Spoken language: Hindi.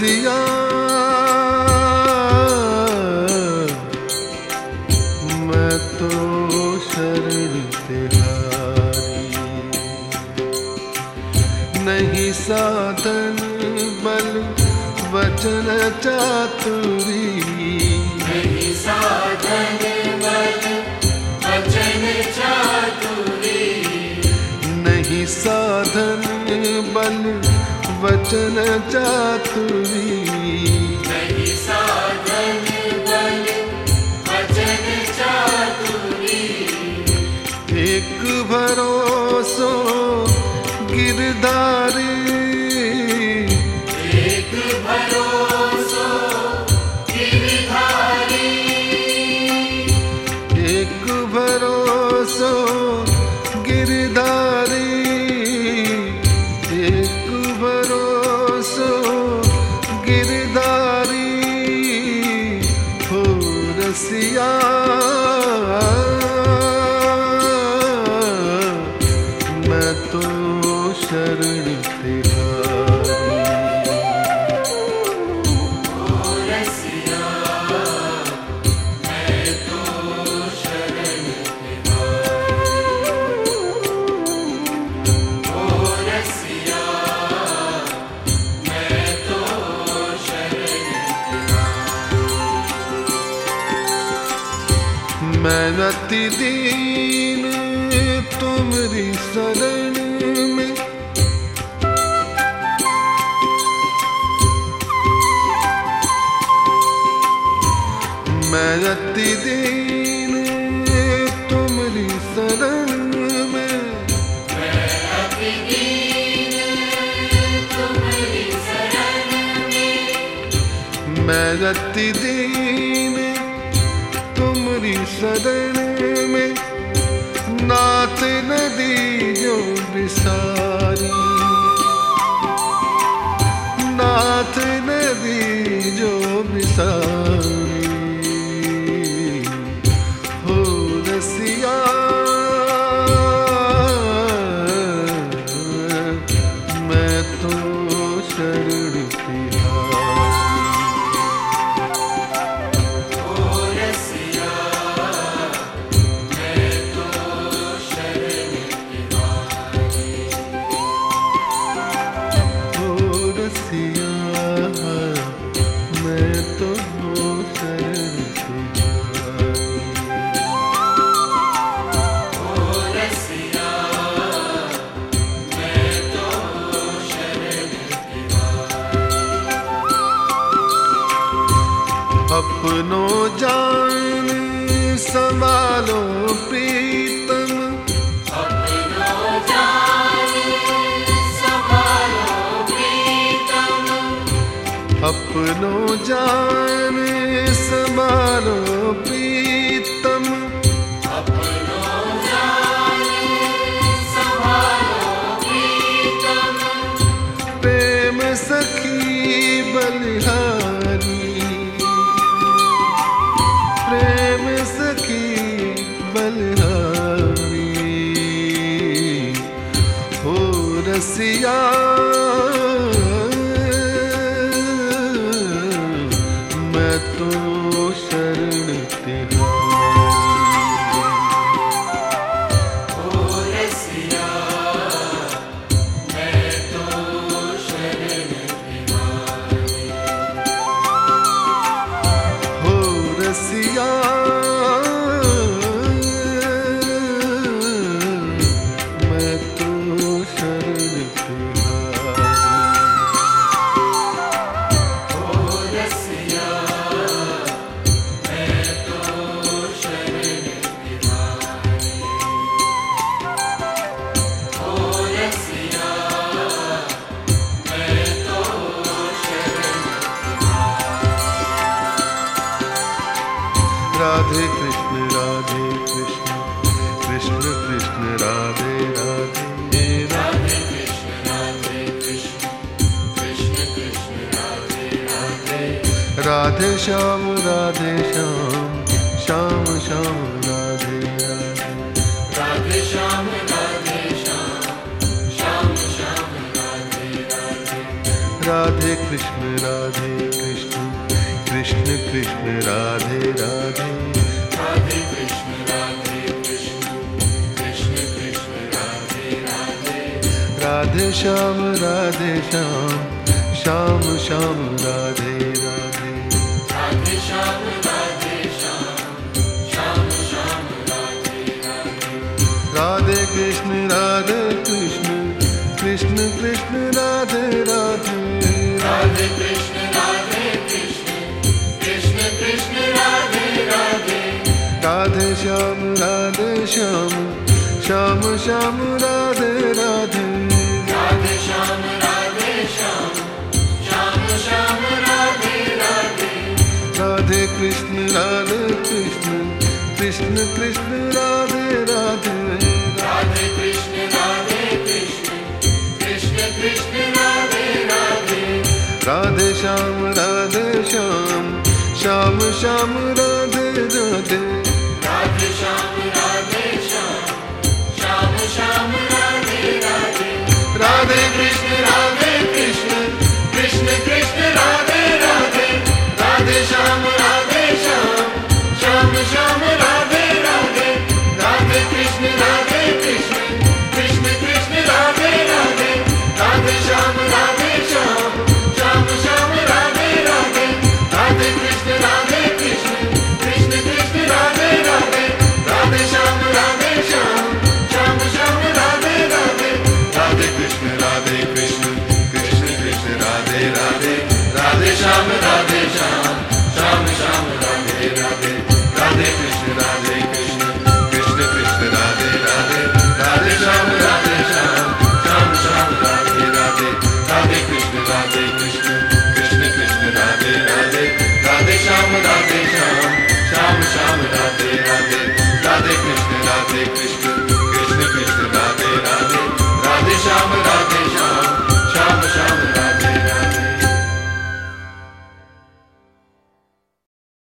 सिया। मैं तो शरण तिहारी। नहीं साधन बल वचन चातुरी। नहीं साधन बल वचन चातुरी। नहीं साधन बल वचन चातुरी distância मेहनत दीन तुम शरण में। मेहनत दीन तुम शरण में। मेहनत दीन तुम्हारी शरण में नात नदी जो बिसारी। नाथ नदी जो बिसारी। लो जान समारो प्रीतम। प्रेम सखी बलिहारी। प्रेम सखी बलिहारी। हो रसिया see. राधे श्याम राधे श्याम श्याम श्याम राधे राधे राधे श्याम राधे श्याम श्याम श्याम राधे राधे। राधे कृष्ण राधे कृष्ण कृष्ण कृष्ण राधे राधे। राधे कृष्ण राधे कृष्ण कृष्ण कृष्ण राधे राधे। राधे श्याम राधे श्याम श्याम श्याम राधे राधे राधे कृष्ण राधे कृष्ण कृष्ण कृष्ण राधे राधे। राधे कृष्ण राधे कृष्ण कृष्ण कृष्ण राधे राधे। राधे श्याम राधे श्याम श्याम श्याम कृष्ण राधे कृष्ण कृष्ण कृष्ण राधे राधे। राधे कृष्ण राधे कृष्ण कृष्ण कृष्ण राधे राधे। राधे श्याम राधे श्याम श्याम श्याम राधे राधे। राधे श्याम राधे श्याम श्याम श्याम राधे राधे। राधे कृष्ण राधे कृष्ण कृष्ण राधे राधे राधे